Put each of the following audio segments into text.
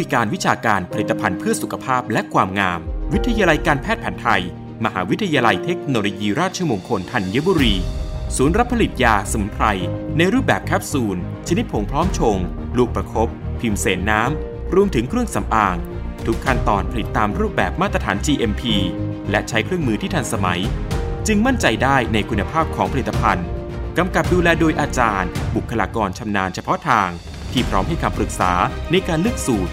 ริการวิชาการผลิตภัณฑ์เพื่อสุขภาพและความงาม วิทยาลัยการแพทย์แผนไทย มหาวิทยาลัยเทคโนโลยีราชมงคลธัญบุรี ศูนย์รับผลิตยาสมุนไพร ในรูปแบบแคปซูล ชนิดผงพร้อมชง ลูกประครบพิมพ์เสนน้ำ รวมถึงเครื่องสำอาง ทุกขั้นตอนผลิตตามรูปแบบมาตรฐาน GMP และใช้เครื่องมือที่ทันสมัย จึงมั่นใจได้ในคุณภาพของผลิตภัณฑ์กำกับดูแลโดยอาจารย์ บุคลากรชำนาญเฉพาะทาง ที่พร้อมให้คำปรึกษาในการเลือกสูตร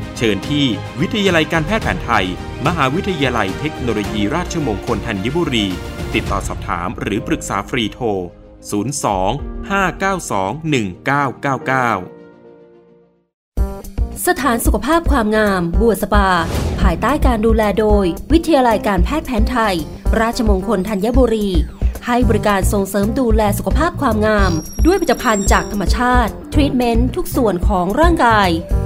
เชิญที่วิทยาลัยการแพทย์แผนไทย มหาวิทยาลัยเทคโนโลยีราชมงคลธัญบุรี ติดต่อสอบถามหรือปรึกษาฟรีโทร 02 592 1999สถานสุขภาพความงาม บัวสปา ภายใต้การดูแลโดย วิทยาลัยการแพทย์แผนไทย ราชมงคลธัญบุรี ให้บริการส่งเสริมดูแลสุขภาพความงาม ด้วยผลิตภัณฑ์จากธรรมชาติ ทรีตเมนต์ทุกส่วนของร่างกาย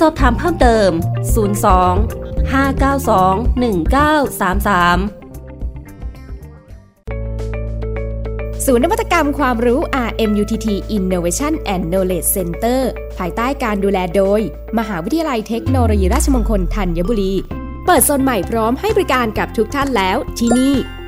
สอบถามเพิ่มเติม 02 592 1933ศูนย์นวัตกรรมความรู้ RMUTT Innovation and Knowledge Center ภายใต้การดูแลโดย มหาวิทยาลัยเทคโนโลยีราชมงคลธัญบุรี เปิดโซนใหม่พร้อมให้บริการกับทุกท่านแล้วที่นี่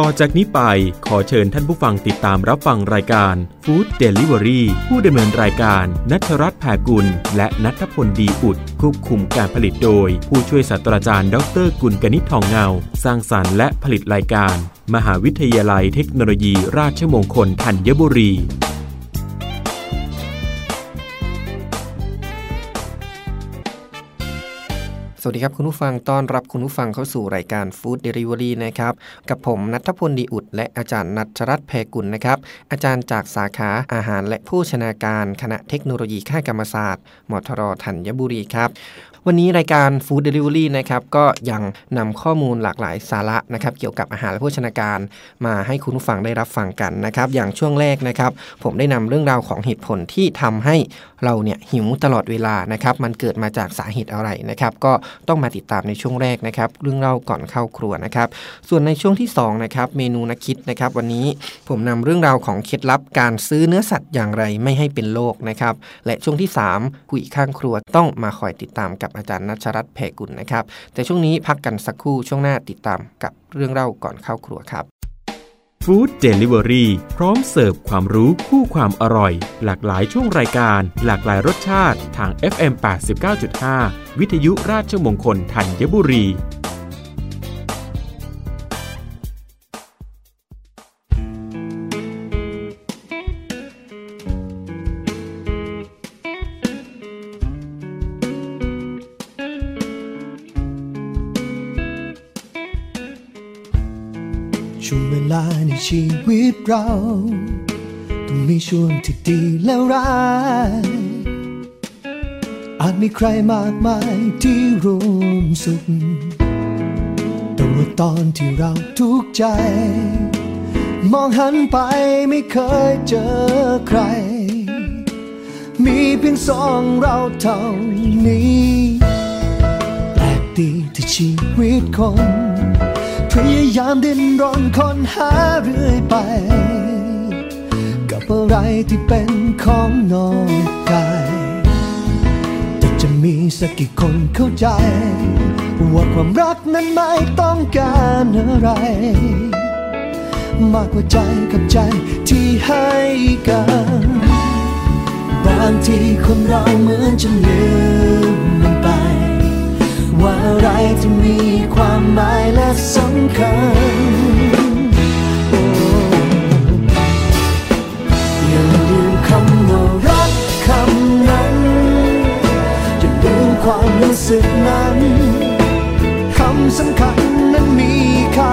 ต่อจากนี้ไปขอเชิญท่านผู้ฟังติดตามรับฟังรายการ Food Delivery ผู้ดำเนินรายการนัทรัตน์แผ่กุล และนัทพลดีอุดควบคุมการผลิตโดย ผู้ช่วยศาสตราจารย์ดรกุลกนิษฐ์ทองเงา สร้างสารรค์และผลิตรายการ มหาวิทยาลัยเทคโนโลยีราชมงคลธัญบุรี สวัสดีครับคุณผู้ฟังต้อนรับคุณผู้ฟังเข้าสู่รายการฟู้ดเดลิเวอรี่นะครับ กับผมนัทพลดีอุด และอาจารย์นัทรัตน์แพกุลนะครับ อาจารย์จากสาขาอาหารและผู้ชนาการ คณะเทคโนโลยีข้ากรรมศาสตร์มทรธัญบุรีครับ วันนี้รายการ Food Delivery นะครับก็ยังนำข้อมูลหลากหลายสาระนะครับเกี่ยวกับอาหารและโภชนาการมาให้คุณผู้ฟังได้รับฟังกันนะครับอย่างช่วงแรกนะครับ ผมได้นำเรื่องราวของเหตุผลที่ทำให้เราเนี่ยหิวตลอดเวลานะครับมันเกิดมาจากสาเหตุอะไรนะครับก็ต้องมาติดตามในช่วงแรกนะครับเรื่องเล่าก่อนเข้าครัวนะครับส่วนในช่วงที่2นะครับเมนูนักคิดนะครับวันนี้ผมนำเรื่องราวของเคล็ดลับการซื้อเนื้อสัตว์อย่างไรไม่ให้เป็นโรคนะครับและช่วงที่ 3 คุยข้างครัวต้องมาคอยติดตามกับอาจารย์นัชรัตน์แพกุลนะครับ แต่ช่วงนี้พักกันสักครู่ช่วงหน้าติดตามกับเรื่องเล่าก่อนเข้าครัวครับฟู้ดเดลิเวอรี่พร้อมเสิร์ฟความรู้คู่ความอร่อย หลากหลายช่วงรายการ หลากหลายรสชาติทาง FM 89.5 วิทยุราชมงคลธัญบุรี วิตเรา ต้องมีช่วงที่ดีและร้าย อาจมีใครมากมายที่ร่วมสุข แต่ว่าตอนที่เราทุกข์ใจ มองหันไปไม่เคยเจอใคร มีเพียงสองเราเท่านี้ แปลกดีที่ชีวิตคน พยายามดิ้นรนค้นหาเรื่อยไป กับอะไรที่เป็นของนอกกายแต่จะมีสักกี่คนเข้าใจ ว่าความรักนั้นไม่ต้องการอะไร มากกว่าใจกับใจที่ให้กัน บางทีคนเราเหมือนจะลืม อะไรที่มีความหมายและสำคัญโอ้อย่าลืมคำว่ารักคำนั้นอย่าลืมความรู้สึกนั้นคำสำคัญนั้นมีค่า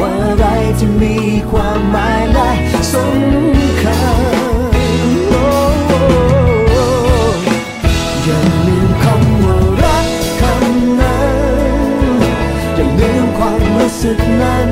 ว่าอะไรที่มีความหมายและสำคัญโอ้อย่าลืมคำว่ารักคำนั้น อย่าลืมความรู้สึกนั้น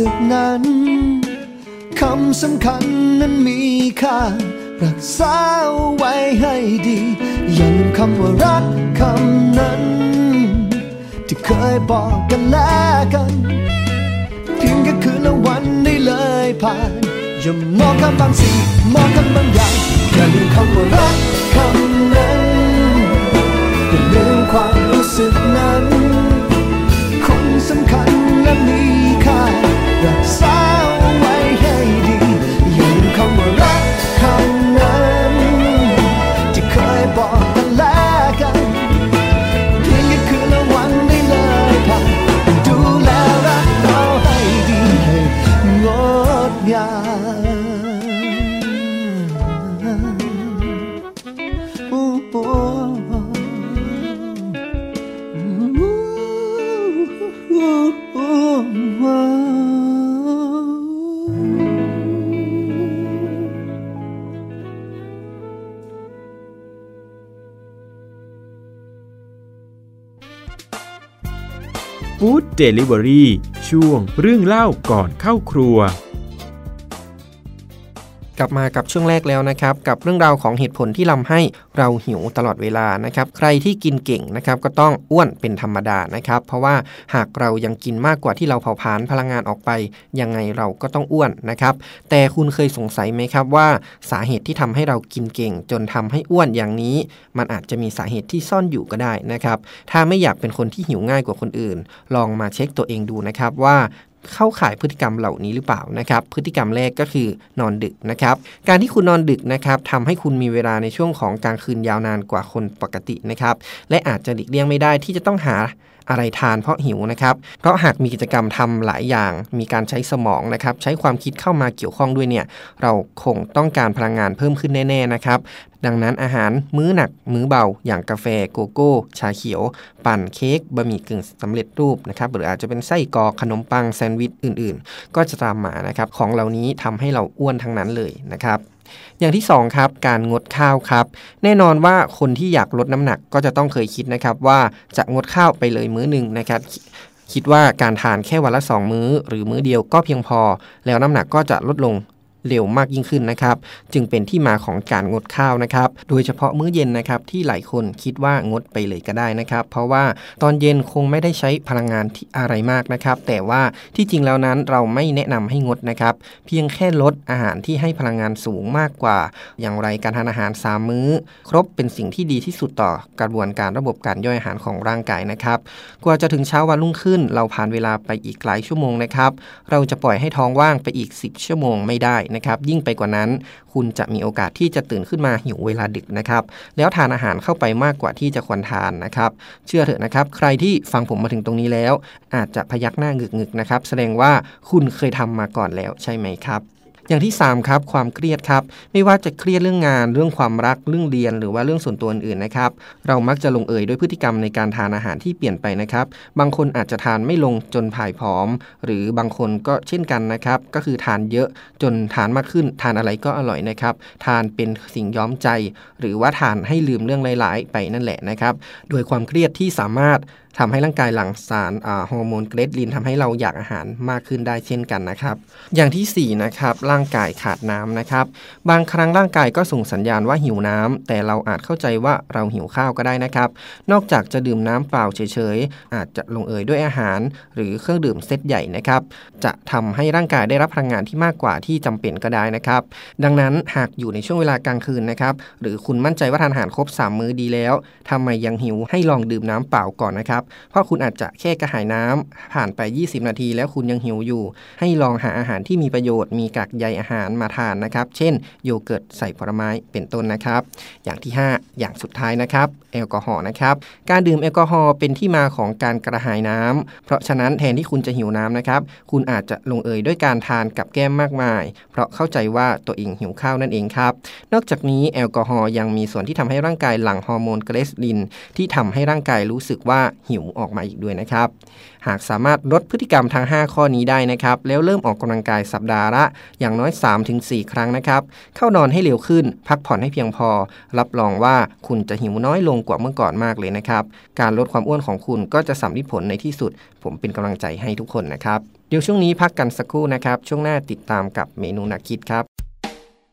สึกนั้นคำสำคัญนั้นมีค่า รักษาไว้ให้ดี อย่าลืมคำว่ารักคำนั้น ที่เคยบอกกันแล้วกันเพียงแค่คืนละวันได้เลยผ่านอย่ามองคำบางสิ่งมองคำบางอย่างอย่าลืมคำว่ารักคำนั้นอย่าลืมความรู้สึกนั้น คนสำคัญและมี ค่ารั ฟู้ดเดลิเวอรี่ช่วงเรื่องเล่าก่อนเข้าครัว กลับมากับช่วงแรกแล้วนะครับกับเรื่องราวของเหตุผลที่ทำให้เราหิวตลอดเวลานะครับใครที่กินเก่งนะครับก็ต้องอ้วนเป็นธรรมดานะครับเพราะว่าหากเรายังกินมากกว่าที่เราเผาผลาญพลังงานออกไป ยังไงเราก็ต้องอ้วนนะครับแต่คุณเคยสงสัยไหมครับว่าสาเหตุที่ทำให้เรากินเก่ง จนทำให้อ้วนอย่างนี้ มันอาจจะมีสาเหตุที่ซ่อนอยู่ก็ได้นะครับถ้าไม่อยากเป็นคนที่หิวง่ายกว่าคนอื่น ลองมาเช็คตัวเองดูนะครับว่า เข้าข่ายพฤติกรรมเหล่านี้หรือเปล่านะครับ พฤติกรรมแรกก็คือนอนดึกนะครับ การที่คุณนอนดึกนะครับทำให้คุณมีเวลาในช่วงของกลางคืนยาวนานกว่าคนปกตินะครับ และอาจจะหลีกเลี่ยงไม่ได้ที่จะต้องหา อะไรทานเพราะหิวนะครับ เพราะหากมีกิจกรรมทำหลายอย่าง มีการใช้สมองนะครับ ใช้ความคิดเข้ามาเกี่ยวข้องด้วยเนี่ย เราคงต้องการพลังงานเพิ่มขึ้นแน่ ๆ นะครับ ดังนั้นอาหารมื้อหนัก มื้อเบา อย่างกาแฟโกโก้ ชาเขียว ปั่นเค้กบะหมี่กึ่งสำเร็จรูปนะครับ หรืออาจจะเป็นไส้กรอกขนมปังแซนด์วิชอื่น ๆ ก็จะตามมานะครับ ของเหล่านี้ทำให้เราอ้วนทั้งนั้นเลยนะครับ อย่างที่2ครับการงดข้าวครับ แน่นอนว่าคนที่อยากลดน้ำหนักก็จะต้องเคยคิดนะครับว่าจะงดข้าวไปเลยมื้อหนึ่งนะครับคิดว่าการทานแค่วันละ 2 มื้อ หรือมื้อเดียวก็เพียงพอ แล้วน้ำหนักก็จะลดลง เร็วมากยิ่งขึ้นนะครับ จึงเป็นที่มาของการงดข้าวนะครับ โดยเฉพาะมื้อเย็นนะครับที่หลายคนคิดว่างดไปเลยก็ได้นะครับ เพราะว่าตอนเย็นคงไม่ได้ใช้พลังงานที่อะไรมากนะครับ แต่ว่าที่จริงแล้วนั้นเราไม่แนะนำให้งดนะครับ เพียงแค่ลดอาหารที่ให้พลังงานสูงมากกว่า อย่างไรการทานอาหาร3มื้อ ครบเป็นสิ่งที่ดีที่สุดต่อกระบวนการระบบการย่อยอาหารของร่างกายนะครับ กว่าจะถึงเช้าวันรุ่งขึ้น เราผ่านเวลาไปอีกหลายชั่วโมงนะครับ เราจะปล่อยให้ท้องว่างไปอีก 10 ชั่วโมงไม่ได้นะครับยิ่งไปกว่านั้น คุณจะมีโอกาสที่จะตื่นขึ้นมาหิวเวลาดึกนะครับแล้วทานอาหารเข้าไปมากกว่าที่จะควรทานนะครับเชื่อเถอะนะครับ ใครที่ฟังผมมาถึงตรงนี้แล้ว อาจจะพยักหน้างึกๆนะครับแสดงว่าคุณเคยทำมาก่อนแล้วใช่ไหมครับ อย่างที่ 3 ครับ ความเครียดครับ ไม่ว่าจะเครียดเรื่องงาน เรื่องความรัก เรื่องเรียน หรือว่าเรื่องส่วนตัวอื่นๆนะครับ เรามักจะลงเอยด้วยพฤติกรรมในการทานอาหารที่เปลี่ยนไปนะครับ บางคนอาจจะทานไม่ลงจนผายผอม หรือบางคนก็เช่นกันนะครับ ก็คือทานเยอะจนทานมากขึ้น ทานอะไรก็อร่อยนะครับ ทานเป็นสิ่งย้อมใจ หรือว่าทานให้ลืมเรื่องหลาย ๆ ไปนั่นแหละนะครับ โดยความเครียดที่สามารถ ทำให้ร่างกายหลั่งสารฮอร์โมนเกรดลินทำให้เราอยากอาหารมากขึ้นได้เช่นกันนะครับ อย่างที่ 4 นะครับ ร่างกายขาดน้ำนะครับ บางครั้งร่างกายก็ส่งสัญญาณว่าหิวน้ำแต่เราอาจเข้าใจว่าเราหิวข้าวก็ได้นะครับ นอกจากจะดื่มน้ำเปล่าเฉยๆ อาจจะลงเอยด้วยอาหาร หรือเครื่องดื่มเซตใหญ่นะครับ จะทำให้ร่างกายได้รับพลังงานที่มากกว่าที่จำเป็นก็ได้นะครับ ดังนั้นหากอยู่ในช่วงเวลากลางคืนนะครับ หรือคุณมั่นใจว่าทานอาหารครบ 3 มื้อดีแล้วทำไมยังหิวให้ลองดื่มน้ำเปล่าก่อนนะครับเพราะคุณอาจจะแค่กระหายน้ำผ่านไป 20 นาที แล้วคุณยังหิวอยู่ ให้ลองหาอาหารที่มีประโยชน์มีกากใยอาหารมาทานนะครับ เช่น โยเกิร์ตใส่ผลไม้เป็นต้นนะครับ อย่างที่ 5 อย่างสุดท้ายนะครับแอลกอฮอล์นะครับ การดื่มแอลกอฮอล์เป็นที่มาของการกระหายน้ำเพราะฉะนั้นแทนที่คุณจะหิวน้ำนะครับ คุณอาจจะลงเอยด้วยการทานกับแกล้มมากมาย เพราะเข้าใจว่าตัวเองหิวข้าวนั่นเองครับ นอกจากนี้แอลกอฮอล์ยังมีส่วนที่ทำให้ร่างกายหลั่งฮอร์โมนเกรลิน ที่ทำให้ร่างกายรู้สึกว่าหิวออกมาอีกด้วยนะครับ หากสามารถลดพฤติกรรมทั้ง 5 ข้อนี้ได้นะครับ แล้วเริ่มออกกำลังกายสัปดาห์ละ อย่างน้อย 3-4 ครั้งนะครับ เข้านอนให้เร็วขึ้น พักผ่อนให้เพียงพอ รับรองว่าคุณจะหิวน้อยลงกว่าเมื่อก่อนมากเลยนะครับ การลดความอ้วนของคุณก็จะสำลิดผลในที่สุด ผมเป็นกำลังใจให้ทุกคนนะครับ เดี๋ยวช่วงนี้พักกันสักครู่นะครับ ช่วงหน้าติดตามกับเมนูนักคิดครับ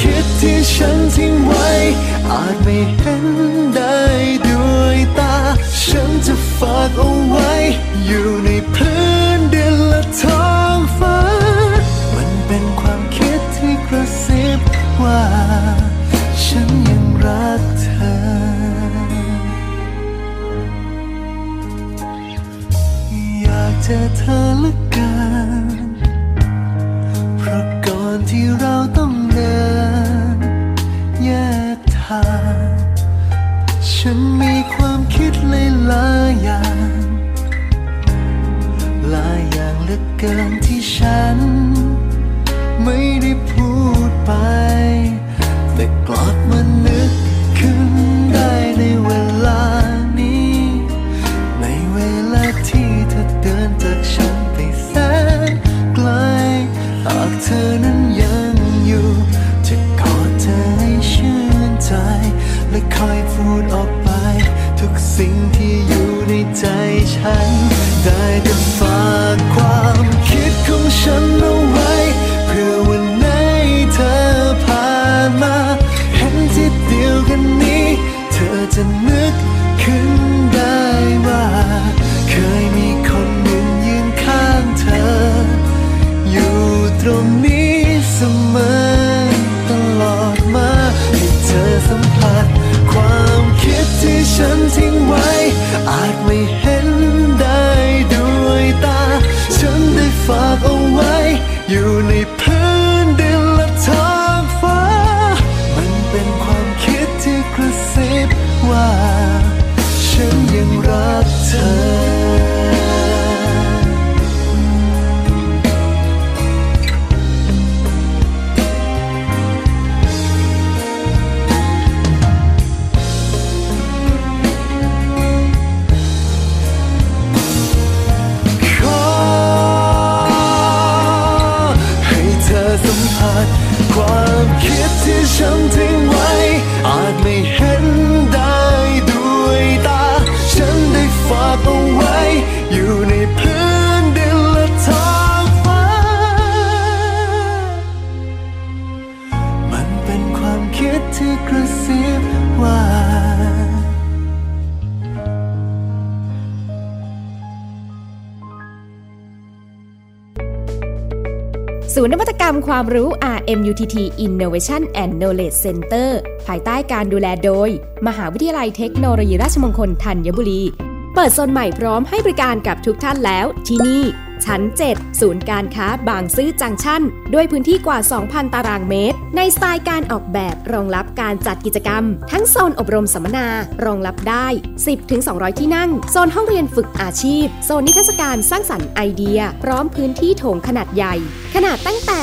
คิดที่ฉันทิ้งไว้ อาจไม่เห็นได้ด้วยตา ฉันจะฝากเอาไว้ อยู่ในพื้นดินและท้องฟ้า มันเป็นความคิดที่กระซิบว่า ฉันยังรักเธอ อยากเจอเธอลือ ว่า ฉันยังรักเธอ ความรู้ RMUTT Innovation and Knowledge Center ภายใต้การดูแลโดย มหาวิทยาลัยเทคโนโลยีราชมงคลธัญบุรี เปิดโซนใหม่พร้อมให้บริการกับทุกท่านแล้วที่นี่ ชั้น 7 ศูนย์การค้าบางซื่อจังชั่น ด้วยพื้นที่กว่า 2,000 ตารางเมตร ในสไตล์การออกแบบรองรับการจัดกิจกรรม ทั้งโซนอบรมสัมมนารองรับได้ 10-200 ที่นั่ง โซนห้องเรียนฝึกอาชีพ โซนนิทรรศการสร้างสรรค์ไอเดีย พร้อมพื้นที่โถงขนาดใหญ่ ขนาดตั้งแต่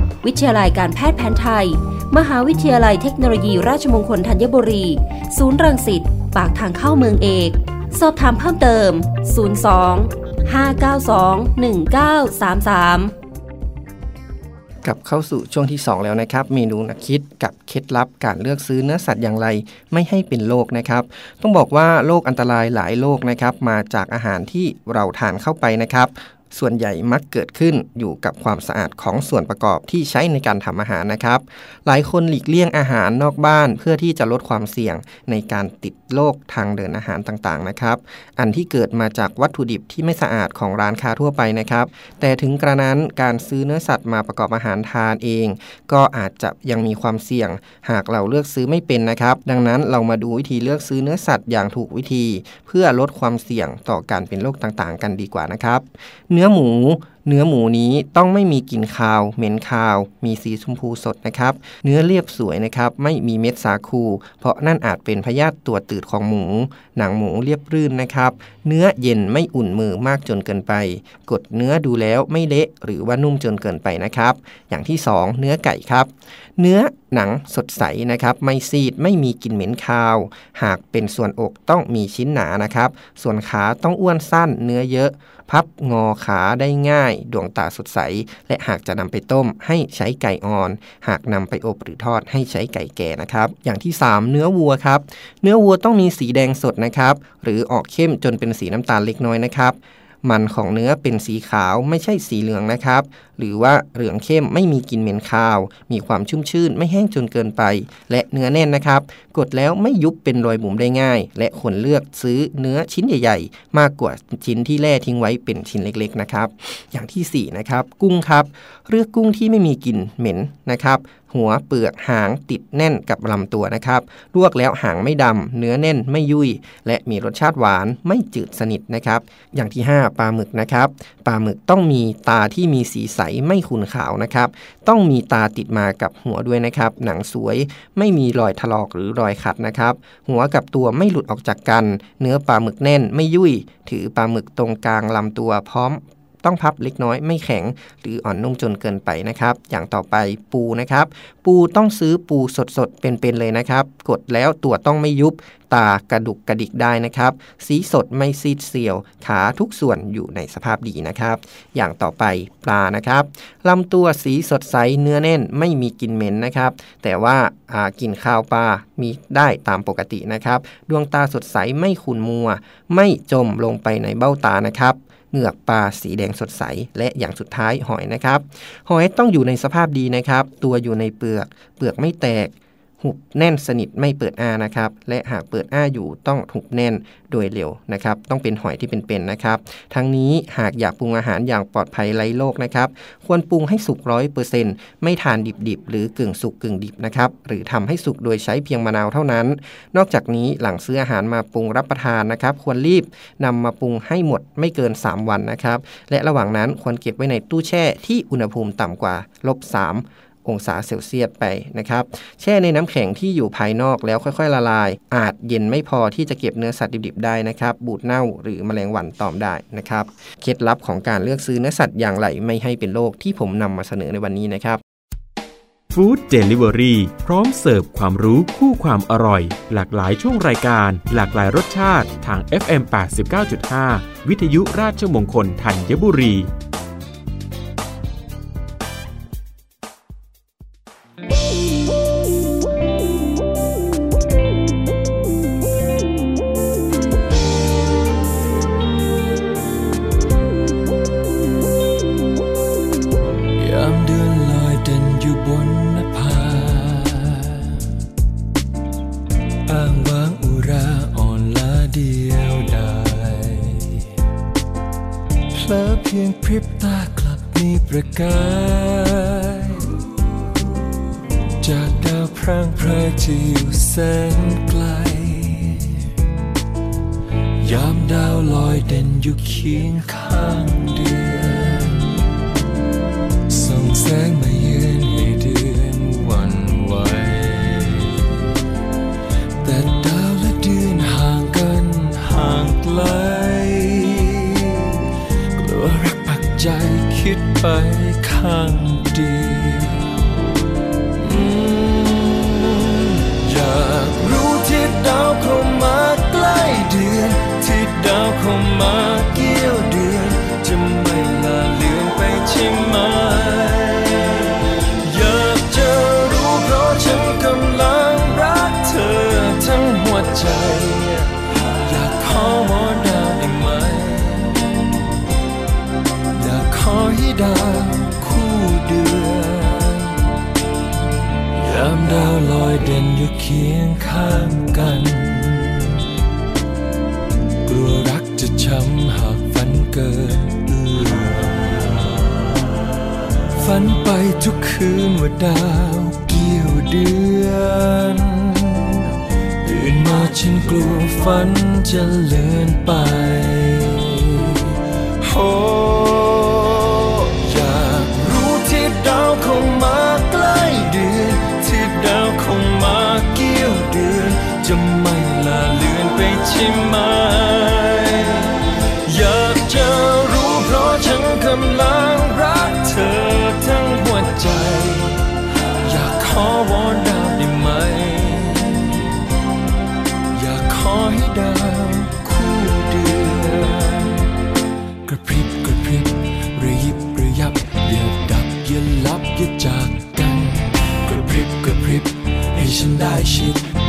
วิทยาลัยการแพทย์แผนไทย มหาวิทยาลัยเทคโนโลยีราชมงคลธัญบุรี ศูนย์รังสิต ปากทางเข้าเมืองเอก สอบถามเพิ่มเติม 02 592 1933กลับเข้าสู่ช่วงที่ 2 แล้วนะครับ เมนูนักคิดกับเคล็ดลับการเลือกซื้อเนื้อสัตว์อย่างไรไม่ให้เป็นโรคนะครับ ต้องบอกว่าโรคอันตรายหลายโรคนะครับ มาจากอาหารที่เราทานเข้าไปนะครับ ส่วนใหญ่มักเกิดขึ้นอยู่กับความสะอาดของส่วนประกอบที่ใช้ในการทำอาหารนะครับ หลายคนหลีกเลี่ยงอาหารนอกบ้านเพื่อที่จะลดความเสี่ยงในการติดโรคทางเดินอาหารต่างๆนะครับ อันที่เกิดมาจากวัตถุดิบที่ไม่สะอาดของร้านค้าทั่วไปนะครับ แต่ถึงกระนั้นการซื้อเนื้อสัตว์มาประกอบอาหารทานเอง ก็อาจจะยังมีความเสี่ยง หากเราเลือกซื้อไม่เป็นนะครับ ดังนั้นเรามาดูวิธีเลือกซื้อเนื้อสัตว์อย่างถูกวิธี เพื่อลดความเสี่ยงต่อการเป็นโรคต่างๆ กันดีกว่านะครับเนื้อื้อหมู เนื้อหมูนี้ต้องไม่มีกลิ่นคาว เหม็นคาว มีสีชมพูสดนะครับ เนื้อเรียบสวยนะครับ ไม่มีเม็ดสาคู เพราะนั่นอาจเป็นพยาธิตัวตืดของหมู หนังหมูเรียบรื่นนะครับ เนื้อเย็นไม่อุ่นมือมากจนเกินไป กดเนื้อดูแล้วไม่เละหรือว่านุ่มจนเกินไปนะครับ อย่างที่ 2 เนื้อไก่ครับเนื้อหนังสดใสนะครับ ไม่ซีดไม่มีกลิ่นเหม็นคาว หากเป็นส่วนอกต้องมีชิ้นหนานะครับ ส่วนขาต้องอ้วนสั้นเนื้อเยอะ พับงอขาได้ง่าย ดวงตาสดใส และหากจะนำไปต้มให้ใช้ไก่อ่อน หากนำไปอบหรือทอดให้ใช้ไก่แก่นะครับ อย่างที่ 3 เนื้อวัวครับ เนื้อวัวต้องมีสีแดงสดนะครับ หรือออกเข้มจนเป็นสีน้ำตาลเล็กน้อยนะครับ มันของเนื้อเป็นสีขาวไม่ใช่สีเหลืองนะครับ หรือว่าเหลืองเข้มไม่มีกลิ่นเหม็นคาว มีความชุ่มชื่นไม่แห้งจนเกินไป และเนื้อแน่นนะครับ กดแล้วไม่ยุบเป็นรอยบุ๋มได้ง่าย และควรเลือกซื้อเนื้อชิ้นใหญ่ ๆ มากกว่าชิ้นที่แล่ทิ้งไว้เป็นชิ้นเล็กๆนะครับ อย่างที่4นะครับกุ้งครับ เลือกกุ้งที่ไม่มีกลิ่นเหม็นนะครับ หัวเปลือกหางติดแน่นกับลำตัวนะครับ ลวกแล้วหางไม่ดำ เนื้อแน่นไม่ยุ่ย และมีรสชาติหวานไม่จืดสนิทนะครับ อย่างที่ 5 ปลาหมึกนะครับ ปลาหมึกต้องมีตาที่มีสีใสไม่ขุ่นขาวนะครับ ต้องมีตาติดมากับหัวด้วยนะครับ หนังสวยไม่มีรอยถลอกหรือรอยขัดนะครับ หัวกับตัวไม่หลุดออกจากกัน เนื้อปลาหมึกแน่นไม่ยุ่ย ถือปลาหมึกตรงกลางลำตัวพร้อม ต้องพับเล็กน้อยไม่แข็ง หรืออ่อนนุ่มจนเกินไปนะครับ อย่างต่อไปปูนะครับ ปูต้องซื้อปูสดๆ เป็นๆเลยนะครับ กดแล้วตัวต้องไม่ยุบตากระดุกกระดิกได้นะครับ สีสดไม่ซีดเซียว ขาทุกส่วนอยู่ในสภาพดีนะครับ อย่างต่อไปปลานะครับลำตัวสีสดใสเนื้อแน่นไม่มีกลิ่นเหม็นนะครับ แต่ว่าากลิ่นข้าวปลามีได้ตามปกตินะครับ ดวงตาสดใสไม่ขุ่นมัว ไม่จมลงไปในเบ้าตานะครับ เหงือกปลาสีแดงสดใส และอย่างสุดท้ายหอยนะครับ หอยต้องอยู่ในสภาพดีนะครับ ตัวอยู่ในเปลือก เปลือกไม่แตก หุบแน่นสนิทไม่เปิดอ้านะครับ และหากเปิดอ้าอยู่ต้องหุบแน่นโดยเร็วนะครับ ต้องเป็นหอยที่เป็นๆนนะครับ ทั้งนี้หากอยากปรุงอาหารอย่างปลอดภัยไร้โรคนะครับ ควรปรุงให้สุกร้อยเปอร์เซ็นต์ไม่ทานดิบๆ หรือกึ่งสุกกึ่งดิบนะครับ หรือทำให้สุกโดยใช้เพียงมะนาวเท่านั้น นอกจากนี้หลังซื้ออาหารมาปรุงรับประทานนะครับ ควรรีบนำมาปรุงให้หมดไม่เกิน 3 วันนะครับ และระหว่างนั้นควรเก็บไว้ในตู้แช่ที่อุณหภูมิต่ำกว่าลบ3 องศาเซลเซียสไปนะครับแช่ในน้ำแข็งที่อยู่ภายนอกแล้วค่อยๆ ละลาย อาจเย็นไม่พอที่จะเก็บเนื้อสัตว์ดิบๆได้นะครับบูดเน่าหรือแมลงวันตอมได้นะครับเคล็ดลับของการเลือกซื้อเนื้อสัตว์อย่างไรไม่ให้เป็นโรคที่ผมนำมาเสนอในวันนี้นะครับฟู้ดเดลิเวอรี่พร้อมเสิร์ฟความรู้คู่ความอร่อย หลากหลายช่วงรายการ หลากหลายรสชาติทาง FM 89.5 วิทยุราชมงคลธัญบุรี the จากดาวพรางพรายที่อยู่แสนไกล ยามดาวลอยเด่นอยู่เคียงข้างเดือนส่องแสง ไปข้างดีอยากรู้ที่ดาวเข้ามาใกล้เดือนที่ดาวเข้ามาเกี่ยวเดือน จะไม่ลาเลือนไปใช่ไหม คียงข้างกัน กลัวรักจะช้ำหากฝันเกินเอือฝันไปทุกคืนว่าดาวเกี่ยวเดือนตื่นมาฉันกลัวฝันจะเลือนไปโ oh. ช่ไหอยากจะรู้เพราะฉันกำลังรักเธอทั้งหัวใจ อยากขอวอนดาวได้ไหม อยากขอให้ดาวคู่เดือนกระพริบกระพริบระยิบระยับอย่าดับอย่าลับอย่าจากกัน กระพริบกระพริบให้ฉันได้ชิด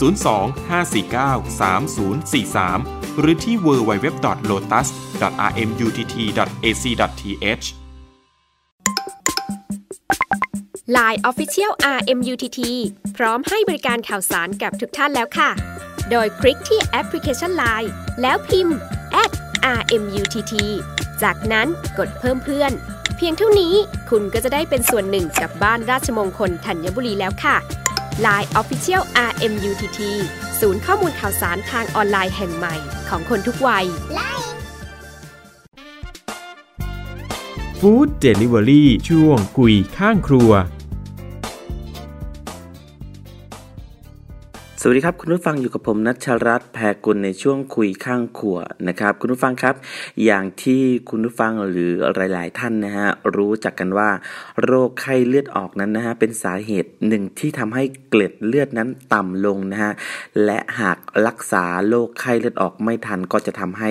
02-549-3043 หรือที่ www.lotus.rmutt.ac.th Line Official RMUTT พร้อมให้บริการข่าวสารกับทุกท่านแล้วค่ะ โดยคลิกที่แอปพลิเคชัน Line แล้วพิมพ์ @RMUTT จากนั้นกดเพิ่มเพื่อน เพียงเท่านี้คุณก็จะได้เป็นส่วนหนึ่งกับบ้านราชมงคลธัญบุรีแล้วค่ะ Line Official RMUTT ศูนย์ข้อมูลข่าวสารทางออนไลน์แห่งใหม่ของคนทุกวัยฟู้ดเดลิเวอรี่ช่วงคุยข้างครัว สวัสดีครับ คุณผู้ฟังอยู่กับผมนัชรัตน์แพรกุลในช่วงคุยข้างขัวนะครับ คุณผู้ฟังครับ อย่างที่คุณผู้ฟังหรือหลาย ๆ ท่านนะฮะรู้จักกันว่า โรคไข้เลือดออกนั้นนะฮะเป็นสาเหตุหนึ่งที่ทำให้เกล็ดเลือดนั้นต่ำลงนะฮะและหากรักษาโรคไข้เลือดออกไม่ทันก็จะทำให้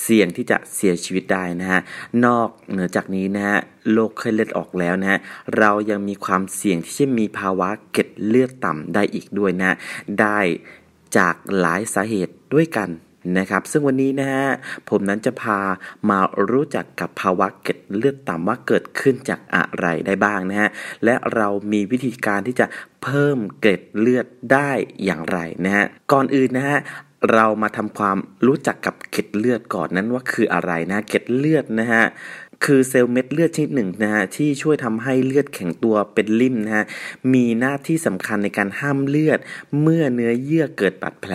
เสี่ยงที่จะเสียชีวิตได้นะฮะนอกเหนือจากนี้นะฮะ โรคไข้เลือดออกแล้วนะฮะเรายังมีความเสี่ยงที่จะมีภาวะเกล็ดเลือดต่ำได้อีกด้วยนะ ได้จากหลายสาเหตุด้วยกันนะครับซึ่งวันนี้นะฮะผมนั้นจะพามารู้จักกับภาวะเกล็ดเลือดต่ำว่าเกิดขึ้นจากอะไรได้บ้างนะฮะและเรามีวิธีการที่จะเพิ่มเกล็ดเลือดได้อย่างไรนะฮะก่อนอื่นนะฮะเรามาทำความรู้จักกับเกล็ดเลือดก่อนนั้นว่าคืออะไรนะเกล็ดเลือดนะฮะ คือเซลล์เม็ดเลือดชนิดหนึ่งนะฮะที่ช่วยทำให้เลือดแข็งตัวเป็นริ่มนะฮะมีหน้าที่สำคัญในการห้ามเลือด เมื่อเนื้อเยื่อเกิดบาดแผล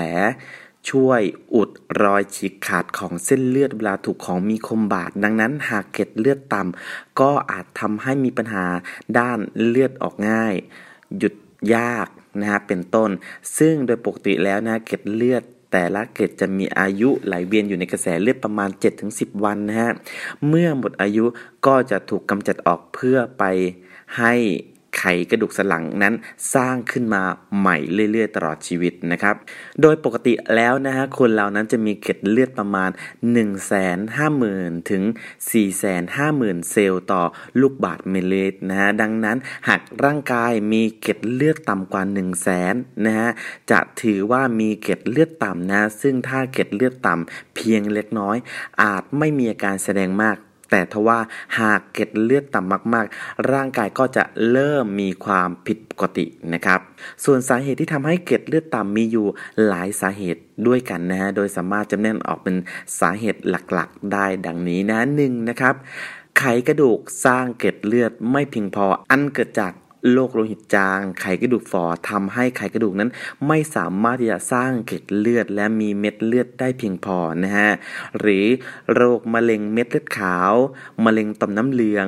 ช่วยอุดรอยฉีกขาดของเส้นเลือดเวลาถูกของมีคมบาดดังนั้นหากเกล็ดเลือดต่ำก็อาจทำให้มีปัญหาด้านเลือดออกง่าย หยุดยากนะฮะเป็นต้น ซึ่งโดยปกติแล้วนะเกล็ดเลือด แต่ละเกล็ดจะมีอายุไหลเวียนอยู่ในกระแสเลือดประมาณ 7-10 วันนะฮะ เมื่อหมดอายุก็จะถูกกำจัดออกเพื่อไปให้ ไขกระดูกสันหลังนั้นสร้างขึ้นมาใหม่เรื่อยๆ ตลอดชีวิตนะครับ โดยปกติแล้วนะฮะคนเรานั้นจะมีเกล็ดเลือดประมาณ 150,000 ถึง 450,000 เซลล์ต่อลูกบาศก์เมตรลิตรนะฮะดังนั้นหากร่างกายมีเกล็ดเลือดต่ำกว่า 1 0 0 0 0แสนนะฮะจะถือว่ามีเกล็ดเลือดต่ำนะ ซึ่งถ้าเกล็ดเลือดต่ำเพียงเล็กน้อย อาจไม่มีอาการแสดงมาก แต่ทว่าหากเกล็ดเลือดต่ำมากๆ ร่างกายก็จะเริ่มมีความผิดปกตินะครับ ส่วนสาเหตุที่ทำให้เกล็ดเลือดต่ำมีอยู่หลายสาเหตุด้วยกันนะฮะ โดยสามารถจำแนกออกเป็นสาเหตุหลักๆ ได้ดังนี้นะหนึ่งนะครับ ไขกระดูกสร้างเกล็ดเลือดไม่เพียงพออันเกิดจาก โรคโลหิตจาง ไขกระดูกฝ่อทำให้ไขกระดูกนั้น ไม่สามารถที่จะสร้างเกล็ดเลือด และมีเม็ดเลือดได้เพียงพอนะฮะ หรือโรคมะเร็งเม็ดเลือดขาว มะเร็งต่อมน้ำเหลือง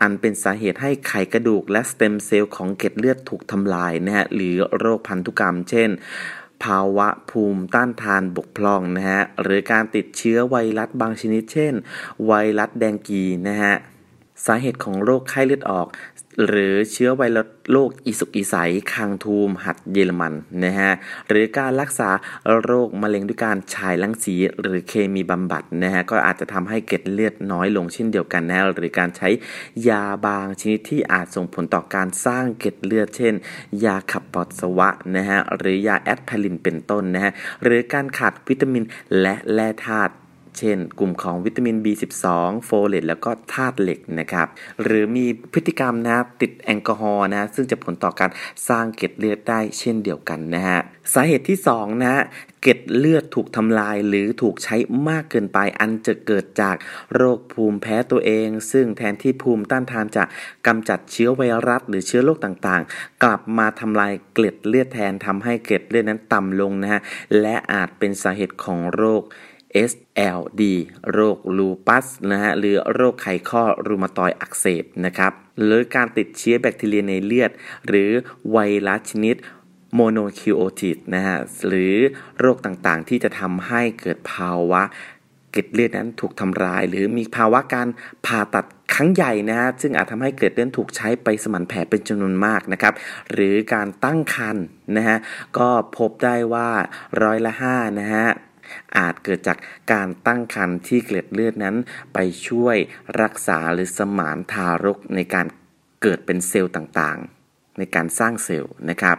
อันเป็นสาเหตุให้ไขกระดูกและสเต็มเซลล์ของเกล็ดเลือดถูกทำลายนะฮะ หรือโรคพันธุกรรม เช่นภาวะภูมิต้านทานบกพร่องนะฮะ หรือการติดเชื้อไวรัสบางชนิดเช่น ไวรัสแดงกีนะฮะ สาเหตุของโรคไข้เลือดออก หรือเชื้อไวรัสโรคอิสุกอิสัยคางทูม หัดเยอรมันนะฮะหรือการรักษาโรคมะเร็งด้วยการฉายรังสีหรือเคมีบำบัดนะฮะก็อาจจะทำให้เกล็ดเลือดน้อยลงเช่นเดียวกันนะหรือการใช้ยาบางชนิดที่อาจส่งผลต่อการสร้างเกล็ดเลือด เช่น ยาขับปัสสาวะนะฮะหรือยาแอสไพรินเป็นต้นนะฮะหรือการขาดวิตามินและแร่ธาตุ เช่น กลุ่มของวิตามิน B12 โฟเลตแล้วก็ธาตุเหล็กนะครับ หรือมีพฤติกรรมนะติดแอลกอฮอล์นะ ซึ่งจะผลต่อการสร้างเกล็ดเลือดได้เช่นเดียวกันนะฮะ สาเหตุที่ 2 นะเกล็ดเลือดถูกทำลายหรือถูกใช้มากเกินไปอันจะเกิดจากโรคภูมิแพ้ตัวเอง ซึ่งแทนที่ภูมิต้านทานจะกำจัดเชื้อไวรัสหรือเชื้อโรคต่างๆ กลับมาทำลายเกล็ดเลือดแทนทำให้เกล็ดเลือดนั้นต่ำลงนะฮะและอาจเป็นสาเหตุของโรค SLD โรคลูปัสนะฮะหรือโรคไขข้อรูมาตอยอักเสบนะครับหรือการติดเชื้อแบคทีเรียในเลือด หรือไวรัสชนิดโมโนนิวคลิโอซิสนะฮะหรือโรคต่างๆ ที่จะทำให้เกิดภาวะเกล็ดเลือดนั้นถูกทำลาย หรือมีภาวะการผ่าตัดครั้งใหญ่นะฮะซึ่งอาจทำให้เกล็ดเลือดถูกใช้ไปสมานแผลเป็นจำนวนมากนะครับ หรือการตั้งครรภ์นะฮะก็พบได้ว่าร้อยละ5นะฮะ อาจเกิดจากการตั้งครรภ์ที่เกล็ดเลือดนั้น ไปช่วยรักษาหรือสมานทารกในการเกิดเป็นเซลล์ต่างๆ ในการสร้างเซลล์นะครับ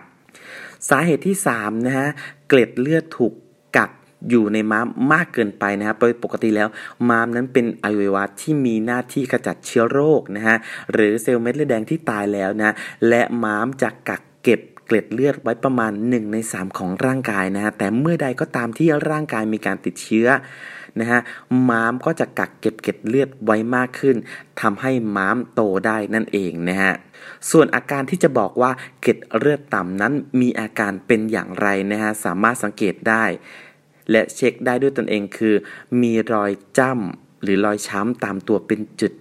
สาเหตุที่3นะฮะเกล็ดเลือดถูกกักอยู่ในม้ามมากเกินไปนะครับโดยปกติแล้ว ม้ามนั้นเป็นอวัยวะที่มีหน้าที่ขจัดเชื้อโรคนะฮะหรือเซลล์เม็ดเลือดแดงที่ตายแล้วนะและม้ามจะกักเก็บ เกล็ดเลือดไว้ประมาณ 1 ใน 3 ของร่างกายนะฮะแต่เมื่อใดก็ตามที่ร่างกายมีการติดเชื้อนะฮะม้ามก็จะกักเก็บเกล็ดเลือดไว้มากขึ้นทำให้ม้ามโตได้นั่นเองนะฮะส่วนอาการที่จะบอกว่าเกล็ดเลือดต่ำนั้นมีอาการเป็นอย่างไรนะฮะสามารถสังเกตได้ และเช็คได้ด้วยตนเองคือ มีรอยจ้ำหรือรอยช้ำตามตัวเป็นจุด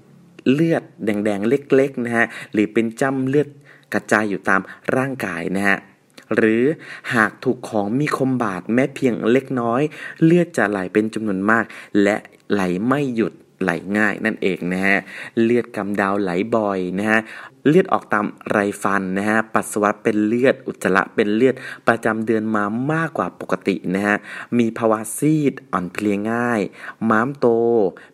เลือดแดงๆเล็กๆนะฮะหรือเป็นจ้ำเลือด กระจายอยู่ตามร่างกายนะฮะหรือหากถูกของมีคมบาดแม้เพียงเล็กน้อย เลือดจะไหลเป็นจำนวนมาก และไหลไม่หยุดไหลง่ายนั่นเองนะฮะเลือดกำดาวไหลบ่อยนะฮะเลือดออกตามไรฟันนะฮะปัสสาวะเป็นเลือดอุจจาระเป็นเลือดประจำเดือนมามากกว่าปกตินะฮะมีภาวะซีดอ่อนเพลียง่าย ม้ามโต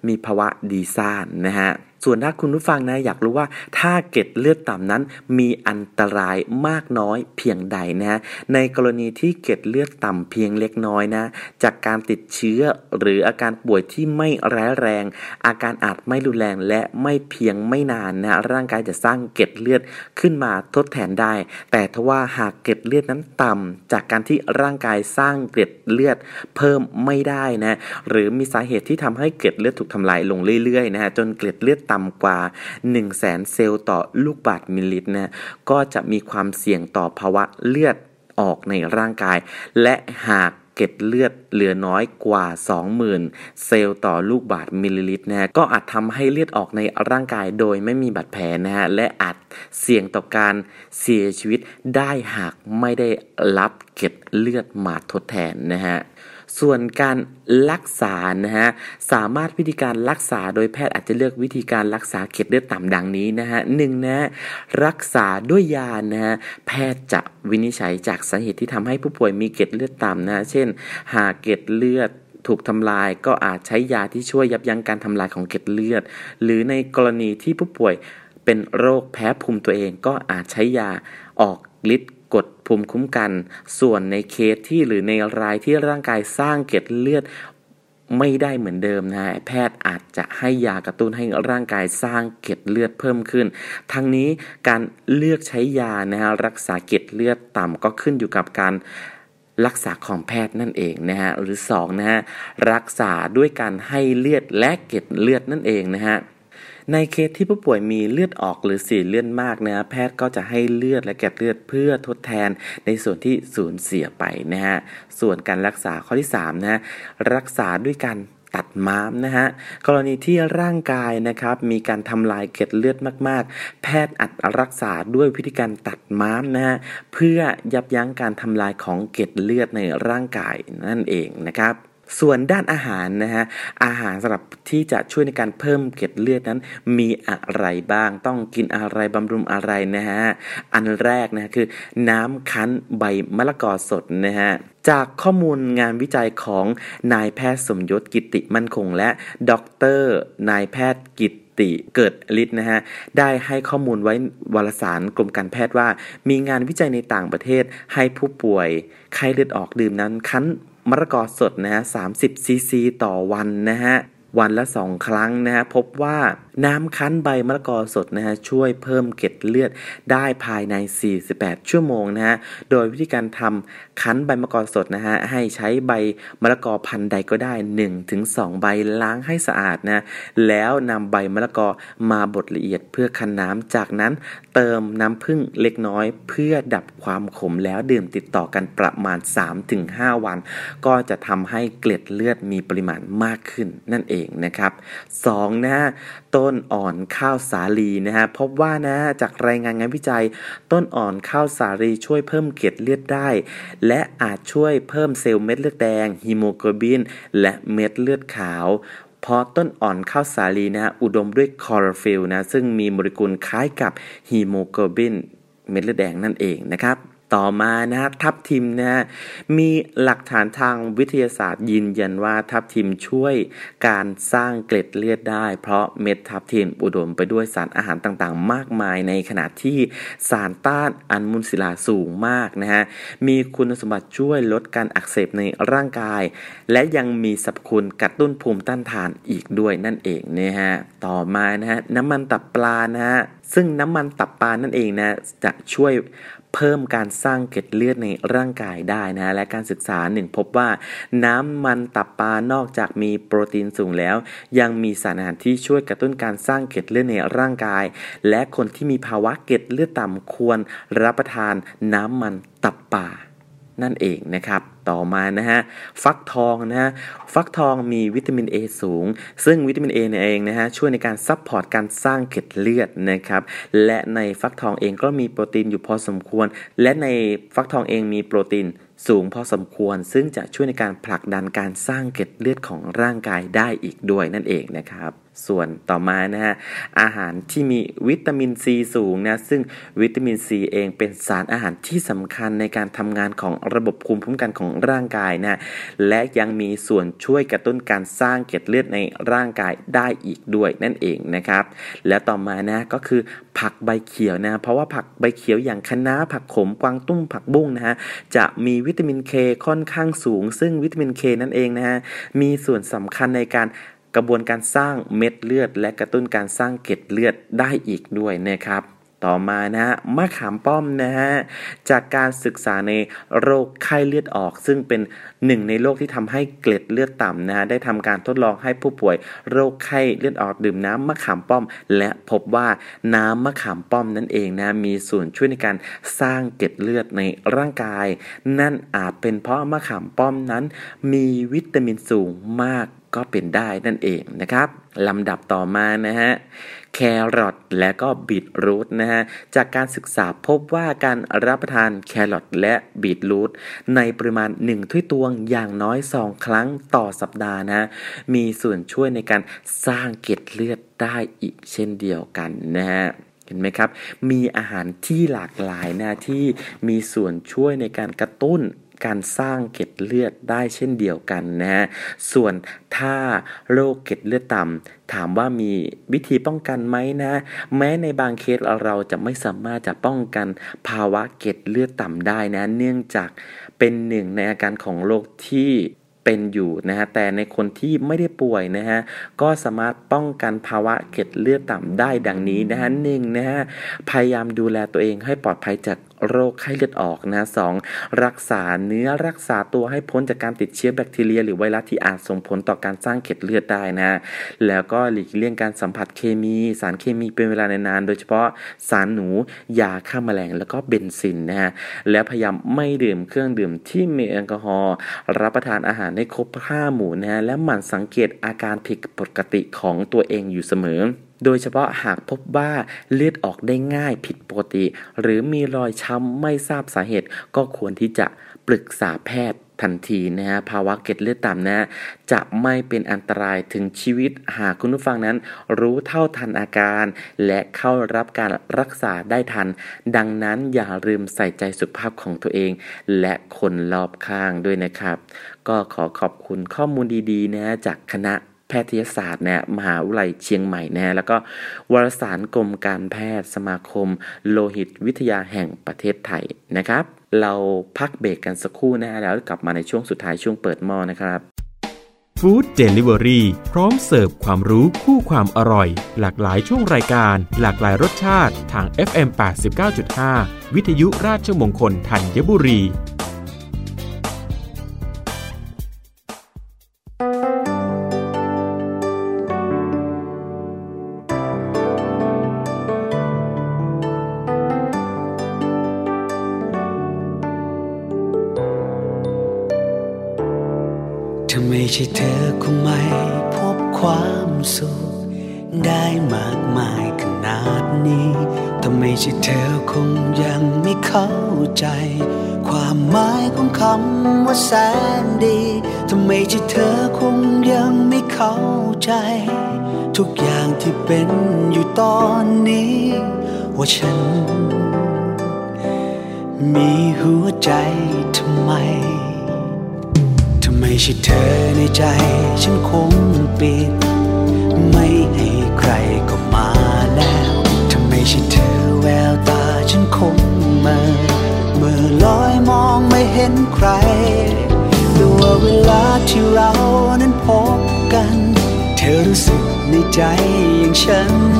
มีภาวะดีซ่านนะฮะ ส่วนถ้าคุณผู้ฟังนะอยากรู้ว่าถ้าเกล็ดเลือดต่ำนั้น มีอันตรายมากน้อยเพียงใดนะ ในกรณีที่เกล็ดเลือดต่ำเพียงเล็กน้อยนะ จากการติดเชื้อหรืออาการป่วยที่ไม่ร้ายแรง อาการอาจไม่รุนแรงและไม่เพียงไม่นานนะร่างกายจะสร้างเกล็ดเลือดขึ้นมาทดแทนได้ แต่ทว่าหากเกล็ดเลือดนั้นต่ำจากการที่ร่างกายสร้างเกล็ดเลือดเพิ่มไม่ได้นะ หรือมีสาเหตุที่ทำให้เกล็ดเลือดถูกทำลายลงเรื่อยๆนะฮะจนเกล็ดเลือดต่ำกว่า 1 0 0 0 0แสนเซลล์ต่อลูกบาศก์มิลลิลิตรนะก็จะมีความเสี่ยงต่อภาวะเลือดออกในร่างกาย และหากเกล็ดเลือดเหลือน้อยกว่า 20,000 เซลล์ต่อลูกบาศก์มิลลิลิตรนะก็อาจทำให้เลือดออกในร่างกายโดยไม่มีบาดแผลนะฮะและอาจเสี่ยงต่อการเสียชีวิตได้หากไม่ได้รับเกล็ดเลือดมาทดแทนนะฮะ ส่วนการรักษานะฮะสามารถวิธีการรักษาโดยแพทย์อาจจะเลือกวิธีการรักษาเกล็ดเลือดต่ำดังนี้นะฮะหนึ่งนะรักษาด้วยยานะฮะแพทย์จะวินิจฉัยจากสาเหตุที่ทำให้ผู้ป่วยมีเกล็ดเลือดต่ำนะเช่น หากเกล็ดเลือดถูกทำลายก็อาจใช้ยาที่ช่วยยับยั้งการทำลายของเกล็ดเลือด หรือในกรณีที่ผู้ป่วยเป็นโรคแพ้ภูมิตัวเองก็อาจใช้ยาออกฤทธิ์ กดภูมิคุ้มกัน ส่วนในเคสที่หรือในรายที่ร่างกายสร้างเกล็ดเลือดไม่ได้เหมือนเดิมนะแพทย์อาจจะให้ยากระตุ้นให้ร่างกายสร้างเกล็ดเลือดเพิ่มขึ้น ทั้งนี้การเลือกใช้ยานะฮะรักษาเกล็ดเลือดต่ำก็ขึ้นอยู่กับการรักษาของแพทย์นั่นเองนะฮะหรือ2นะฮะรักษาด้วยการให้เลือดและเกล็ดเลือดนั่นเองนะฮะ ในเคสที่ผู้ป่วยมีเลือดออกหรือสีเลือดมากนะแพทย์ก็จะให้เลือดและแกดเลือดเพื่อทดแทนในส่วนที่สูญเสียไปนะฮะส่วนการรักษาข้อที่3นะรักษาด้วยการตัดม้ามนะฮะกรณีที่ร่างกายนะครับมีการทำลายเกล็ดเลือดมาก ๆ แพทย์อัดรักษาด้วยวิธีการตัดม้ามนะฮะเพื่อยับยั้งการทำลายของเกล็ดเลือดในร่างกายนั่นเองนะครับ ส่วนด้านอาหารนะฮะอาหารสำหรับที่จะช่วยในการเพิ่มเกล็ดเลือดนั้น มีอะไรบ้างต้องกินอะไรบำรุงอะไรนะฮะอันแรกนะคือ น้ำคั้นใบมะละกอสดนะฮะจากข้อมูลงานวิจัยของนายแพทย์สมยศกิติมั่นคง และดรนายแพทย์กิตติเกิดฤทธิ์นะฮะ ได้ให้ข้อมูลไว้วารสารกรมการแพทย์ว่า มีงานวิจัยในต่างประเทศให้ผู้ป่วยไข้เลือดออกดื่มนั้นคั้น มะละกอสดนะฮะ30ซีซีต่อวันนะฮะวันละ 2 ครั้งนะฮะพบว่า น้ำคั้นใบมะละกอสดนะฮะช่วยเพิ่มเกล็ดเลือดได้ภายใน 48 ชั่วโมงนะฮะโดยวิธีการทำคั้นใบมะละกอสดนะฮะให้ใช้ใบมะละกอพันธุ์ใดก็ได้ 1-2 ใบล้างให้สะอาดนะแล้วนำใบมะละกอมาบดละเอียดเพื่อคั้นน้ำจากนั้นเติมน้ำผึ้งเล็กน้อย เพื่อดับความขมแล้วดื่มติดต่อกันประมาณ 3-5 วัน ก็จะทำให้เกล็ดเลือดมีปริมาณมากขึ้นนั่นเองนะครับ 2 นะต้น้นอ่อนข้าวสาลีนะฮะพบว่านะจากรายงานงานวิจัย ต้นอ่อนข้าวสาลีช่วยเพิ่มเกล็ดเลือดได้ และอาจช่วยเพิ่มเซลล์เม็ดเลือดแดงฮีโมโกลบิน และเม็ดเลือดขาวเพราะต้นอ่อนข้าวสาลีนะอุดมด้วยคลอโรฟิลล์นะซึ่งมีโมเลกุลคล้ายกับฮีโมโกลบินเม็ดเลือดแดงนั่นเองนะครับ ต่อมานะทับทิมนะมีหลักฐานทางวิทยาศาสตร์ยืนยันว่าทับทิมช่วยการสร้างเกล็ดเลือดได้ เพราะเม็ดทับทิมอุดมไปด้วยสารอาหารต่างๆ มากมายในขณะที่สารต้านอนุมูลอิสระสูงมากนะฮะมีคุณสมบัติช่วยลดการอักเสบในร่างกาย และยังมีสรรพคุณกระตุ้นภูมิต้านทานอีกด้วยนั่นเองนะฮะต่อมานะฮะน้ำมันตับปลานะฮะ ซึ่งน้ำมันตับปลานั่นเองนะจะช่วยเพิ่มการสร้างเกล็ดเลือดในร่างกายได้นะและการศึกษาหนึ่งพบว่า น้ำมันตับปลานอกจากมีโปรตีนสูงแล้ว ยังมีสารอาหารที่ช่วยกระตุ้นการสร้างเกล็ดเลือดในร่างกาย และคนที่มีภาวะเกล็ดเลือดต่ำควรรับประทานน้ำมันตับปลา นั่นเองนะครับ ต่อมานะฮะฟักทองนะฮะฟักทองมีวิตามิน A สูง ซึ่งวิตามิน A เนี่ยเองนะฮะช่วยในการ support การสร้างเกล็ดเลือดนะครับและในฟักทองเองก็มีโปรตีนอยู่พอสมควร และในฟักทองเองมีโปรตีนสูงพอสมควร ซึ่งจะช่วยในการผลักดันการสร้างเกล็ดเลือดของร่างกายได้อีกด้วยนั่นเองนะครับ ส่วนต่อมานะฮะอาหารที่มีวิตามินซีสูงนะซึ่งวิตามินซีเองเป็นสารอาหารที่สำคัญในการทำงานของระบบภูมิคุ้มกันของร่างกายนะและยังมีส่วนช่วยกระตุ้นการสร้างเกล็ดเลือดในร่างกายได้อีกด้วยนั่นเองนะครับ และต่อมานะก็คือผักใบเขียวนะ เพราะว่าผักใบเขียวอย่างคะน้าผักขมกวางตุ้งผักบุ้งนะฮะจะมีวิตามินเคค่อนข้างสูง ซึ่งวิตามินเคนั่นเองนะฮะมีส่วนสำคัญในการ กระบวนการสร้างเม็ดเลือด และกระตุ้นการสร้างเกล็ดเลือดได้อีกด้วยนะครับต่อมานะฮะมะขามป้อมนะฮะจากการศึกษาในโรคไข้เลือดออก ซึ่งเป็นหนึ่งในโรคที่ทำให้เกล็ดเลือดต่ำนะฮะได้ทำการทดลองให้ผู้ป่วยโรคไข้เลือดออกดื่มน้ำมะขามป้อม และพบว่าน้ำมะขามป้อมนั่นเองนะมีส่วนช่วยในการสร้างเกล็ดเลือดในร่างกาย นั่นอาจเป็นเพราะมะขามป้อมนั้น มีวิตามินสูงมาก ก็เป็นได้นั่นเองนะครับลำดับต่อมานะฮะแครอทและก็บีทรูทนะฮะจากการศึกษาพบว่าการรับประทานแครอทและบีทรูทในปริมาณ 1 ถ้วยตวงอย่างน้อย 2 ครั้งต่อสัปดาห์นะมีส่วนช่วยในการสร้างเกล็ดเลือดได้อีกเช่นเดียวกันนะฮะเห็นไหมครับ มีอาหารที่หลากหลายนะที่มีส่วนช่วยในการกระตุ้น การสร้างเกล็ดเลือดได้เช่นเดียวกันนะฮะ ส่วนถ้าโรคเกล็ดเลือดต่ำถามว่ามีวิธีป้องกันไหมนะ แม้ในบางเคสเราจะไม่สามารถจะป้องกันภาวะเกล็ดเลือดต่ำได้นะ เนื่องจากเป็นหนึ่งในอาการของโรคที่เป็นอยู่นะฮะแต่ในคนที่ไม่ได้ป่วยนะฮะก็สามารถป้องกันภาวะเกล็ดเลือดต่ำได้ดังนี้นะฮะหนึ่งนะฮะพยายามดูแลตัวเองให้ปลอดภัยจาก โรคไข้เลือดออกนะสองรักษาเนื้อรักษาตัวให้พ้นจากการติดเชื้อแบคทีเรีย หรือไวรัสที่อาจส่งผลต่อการสร้างเกล็ดเลือดได้นะ แล้วก็หลีกเลี่ยงการสัมผัสเคมี สารเคมีเป็นเวลานานๆโดยเฉพาะสารหนูยาฆ่าแมลงแล้วก็เบนซินนะฮะแล้วพยายามไม่ดื่มเครื่องดื่มที่มีแอลกอฮอล์รับประทานอาหารให้ครบห้าหมู่นะฮะและหมั่นสังเกตอาการผิดปกติของตัวเองอยู่เสมอ โดยเฉพาะหากพบว่าเลือดออกได้ง่ายผิดปกติ หรือมีรอยช้ำไม่ทราบสาเหตุ ก็ควรที่จะปรึกษาแพทย์ทันทีนะฮะภาวะเกล็ดเลือดต่ำนะจะไม่เป็นอันตรายถึงชีวิตหากคุณผู้ฟังนั้น รู้เท่าทันอาการ และเข้ารับการรักษาได้ทัน ดังนั้นอย่าลืมใส่ใจสุขภาพของตัวเอง และคนรอบข้างด้วยนะครับ ก็ขอขอบคุณข้อมูลดีๆนะจากคณะ แพทยศาสตร์เนะมหาวิทยาลัยเชียงใหม่นะแล้วก็วารสารกรมการแพทย์สมาคม โลหิตวิทยาแห่งประเทศไทยนะครับ เราพักเบรกกันสักครู่นะแล้วกลับมาในช่วงสุดท้ายช่วงเปิดหม้อนะครับฟู้ดเดลิเวอรี่พร้อมเสิร์ฟความรู้คู่ความอร่อย หลากหลายช่วงรายการ หลากหลายรสชาติทาง FM 89.5 วิทยุราชมงคลธัญบุรี ฉัน มีหัวใจทำไมถ้าไมใช่เธอในใจ ฉันคงปิด ไม่ให้ใครเข้ามาแล้วถ้าไมใช่เธอแววตาฉันคงเมื่อเมื่อลอยมองไม่เห็นใครตัวเวลาที่เรานั้นพบกัน เธอรู้สึกในใจอย่างฉัน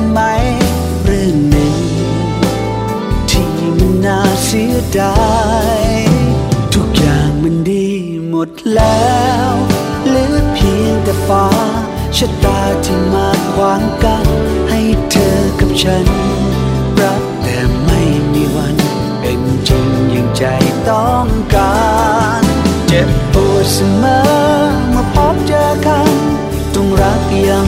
ดายทุกอย่างมันดีหมดแล้วเหลือเพียงแต่ฟ้าชะตาที่มาขวางกัน ให้เธอกับฉัน รักแต่ไม่มีวัน เป็นจริงอย่างใจต้องการ เจ็บปวดเสมอเมื่อพบเจอกัน ต้องรักอย่าง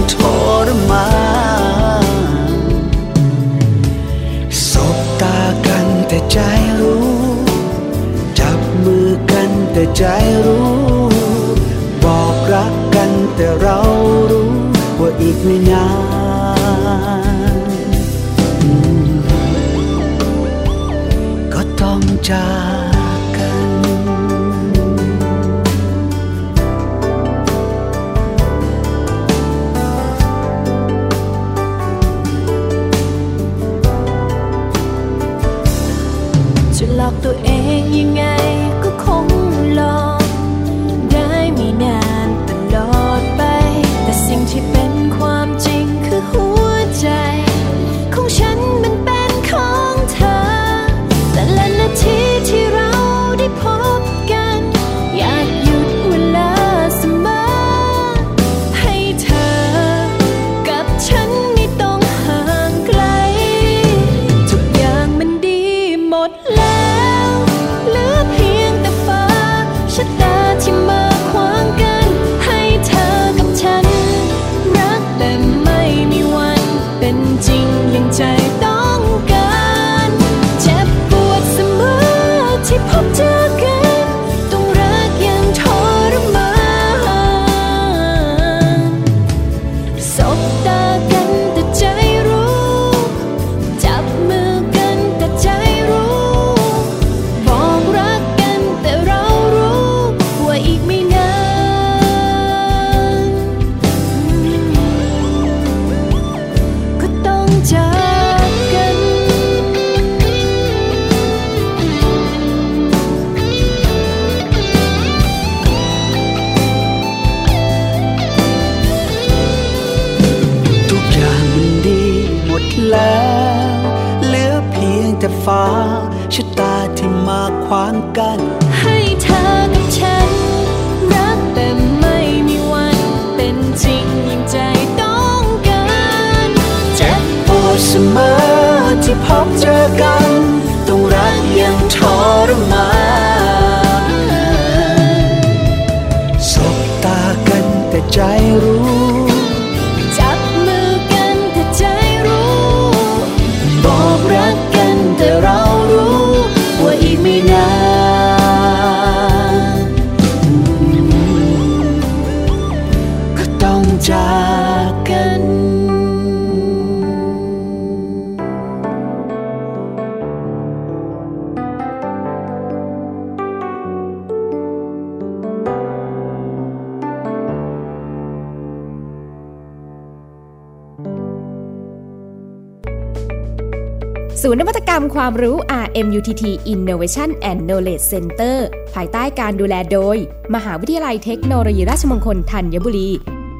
ความรู้ RMUTT Innovation and Knowledge Center ภายใต้การดูแลโดย มหาวิทยาลัยเทคโนโลยีราชมงคลธัญบุรี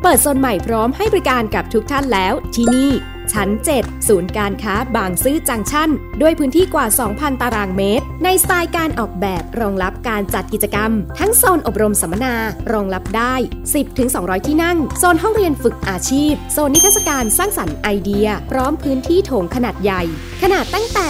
เปิดโซนใหม่พร้อมให้บริการกับทุกท่านแล้วที่นี่ ชั้น 7 ศูนย์การค้าบางซื่อจังชั่น ด้วยพื้นที่กว่า 2,000 ตารางเมตร ในสไตล์การออกแบบรองรับการจัดกิจกรรม ทั้งโซนอบรมสัมมนารองรับได้ 10-200 ที่นั่ง โซนห้องเรียนฝึกอาชีพ โซนนิทรรศการสร้างสรรค์ไอเดีย พร้อมพื้นที่โถงขนาดใหญ่ ขนาดตั้งแต่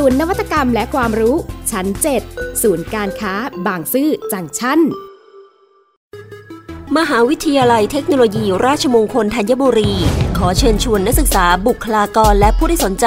ศูนย์นวัตกรรมและความรู้ ชั้น 7 ศูนย์การค้า บางซื่อจังชั้น มหาวิทยาลัยเทคโนโลยีราชมงคลธัญบุรี ขอเชิญชวนนักศึกษาบุคลากรและผู้ที่สนใจ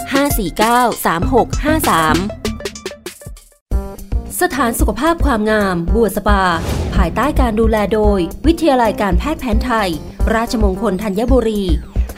549 3653 สถานสุขภาพความงาม บัวสปา ภายใต้การดูแลโดย วิทยาลัยการแพทย์แผนไทย ราชมงคลธัญบุรี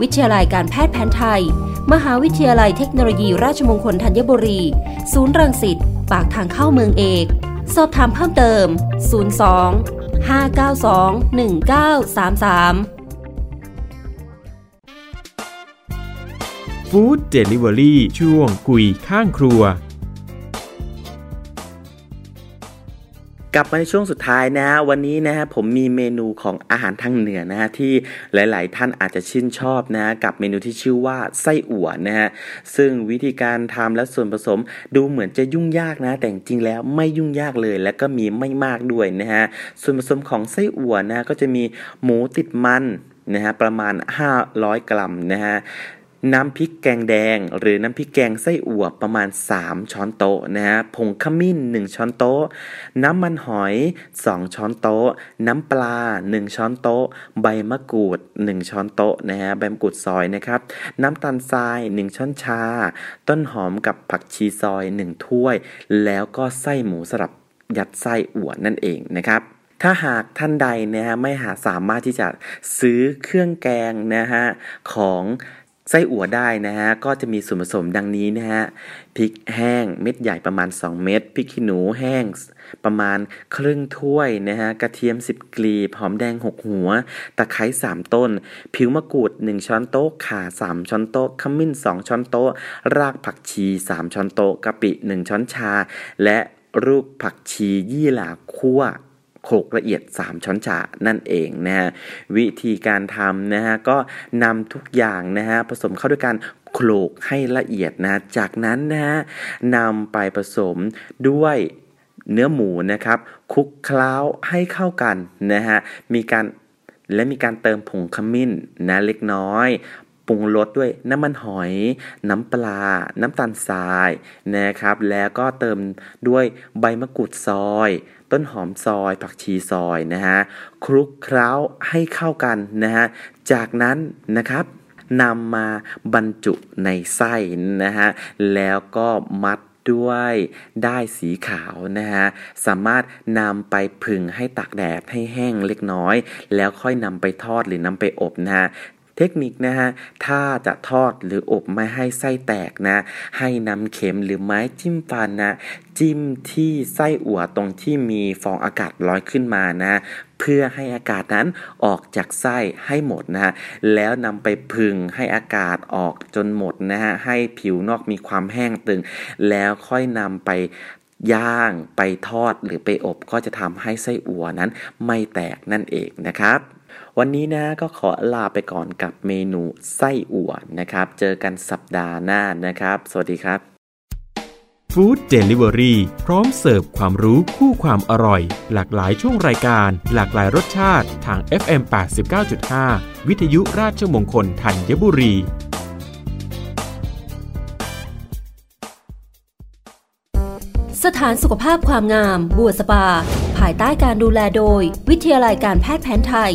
วิทยาลัยการแพทย์แผนไทย มหาวิทยาลัยเทคโนโลยีราชมงคลธัญบุรี ศูนย์รังสิต ปากทางเข้าเมืองเอก สอบถามเพิ่มเติม 02 592 1933ฟู้ดเดลิเวอรี่ช่วงคุยข้างครัว กลับมาในช่วงสุดท้ายนะฮะวันนี้นะฮะผมมีเมนูของอาหารทางเหนือนะฮะที่หลาย ๆ ท่านอาจจะชื่นชอบนะะกับเมนูที่ชื่อว่าไส้อั่วนะฮะซึ่งวิธีการทำและส่วนผสมดูเหมือนจะยุ่งยากนะ แต่จริงๆแล้วไม่ยุ่งยากเลย และก็มีไม่มากด้วยนะฮะส่วนผสมของไส้อั่วนะก็จะมีหมูติดมันนะฮะประมาณ 500 กรัมนะฮะ น้ำพริกแกงแดง หรือน้ำพริกแกงไส้อั่วประมาณ 3 ช้อนโต๊ะนะฮะผงขมิ้น 1 ช้อนโต๊ะ น้ำมันหอย 2 ช้อนโต๊ะ น้ำปลา 1 ช้อนโต๊ะ ใบมะกรูด 1 ช้อนโต๊ะนะฮะใบมะกรูดซอยนะครับ น้ำตาลทราย 1 ช้อนชา ต้นหอมกับผักชีซอย 1 ถ้วย แล้วก็ไส้หมูสลับยัดไส้อั่วนั่นเองนะครับถ้าหากท่านใดนะฮะไม่หาสามารถที่จะซื้อเครื่องแกงนะฮะของ ไส้อั่วได้นะฮะ ก็จะมีส่วนผสมดังนี้นะฮะ พริกแห้งเม็ดใหญ่ประมาณ 2 เม็ด พริกขี้หนูแห้งประมาณครึ่งถ้วยนะฮะ กระเทียม 10 กลีบ หอมแดง 6 หัว ตะไคร้ 3 ต้น ผิวมะกรูด 1 ช้อนโต๊ะ ข่า 3 ช้อนโต๊ะ ขมิ้น 2 ช้อนโต๊ะ รากผักชี 3 ช้อนโต๊ะ กะปิ 1 ช้อนชา และรูปผักชียี่หร่าคั่ว โขลกละเอียด 3 ช้อนชานั่นเองนะฮะวิธีการทำนะฮะก็นำทุกอย่างนะฮะผสมเข้าด้วยกันโขลกให้ละเอียดนะ จากนั้นนะฮะนำไปผสมด้วยเนื้อหมูนะครับคลุกเคล้าให้เข้ากันนะฮะมีการและมีการเติมผงขมิ้นนะเล็กน้อย ปรุงรสด้วยน้ำมันหอย น้ำปลา น้ำตาลทรายนะครับ แล้วก็เติมด้วยใบมะกรูดซอย ต้นหอมซอย ผักชีซอยนะฮะคลุกเคล้าให้เข้ากันนะฮะจากนั้นนะครับนำมาบรรจุในไส้นะฮะแล้วก็มัดด้วยได้ายสีขาวนะฮะสามารถนำไปผึ่งให้ตากแดดให้แห้งเล็กน้อย แล้วค่อยนำไปทอดหรือนำไปอบนะฮะ เทคนิคนะฮะ ถ้าจะทอดหรืออบไม่ให้ไส้แตกนะ ให้นำเข็มหรือไม้จิ้มฟันนะ จิ้มที่ไส้อั่วตรงที่มีฟองอากาศลอยขึ้นมานะเพื่อให้อากาศนั้นออกจากไส้ให้หมดนะฮะ แล้วนำไปพึงให้อากาศออกจนหมดนะฮะ ให้ผิวนอกมีความแห้งตึง แล้วค่อยนำไปย่างไปทอดหรือไปอบก็จะทำให้ไส้อั่วนั้นไม่แตกนั่นเองนะครับ วันนี้นะก็ขอลาไปก่อนกับเมนูไส้อั่วนะครับ เจอกันสัปดาห์หน้านะครับ สวัสดีครับฟู้ดเดลิเวอรี่พร้อมเสิร์ฟความรู้คู่ความอร่อย หลากหลายช่วงรายการ หลากหลายรสชาติทาง FM 89.5 วิทยุราชมงคลธัญบุรีสถานสุขภาพความงาม บัวสปา ภายใต้การดูแลโดย วิทยาลัยการแพทย์แผนไทย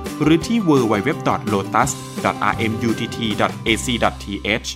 หรือที่ www.lotus.rmutt.ac.th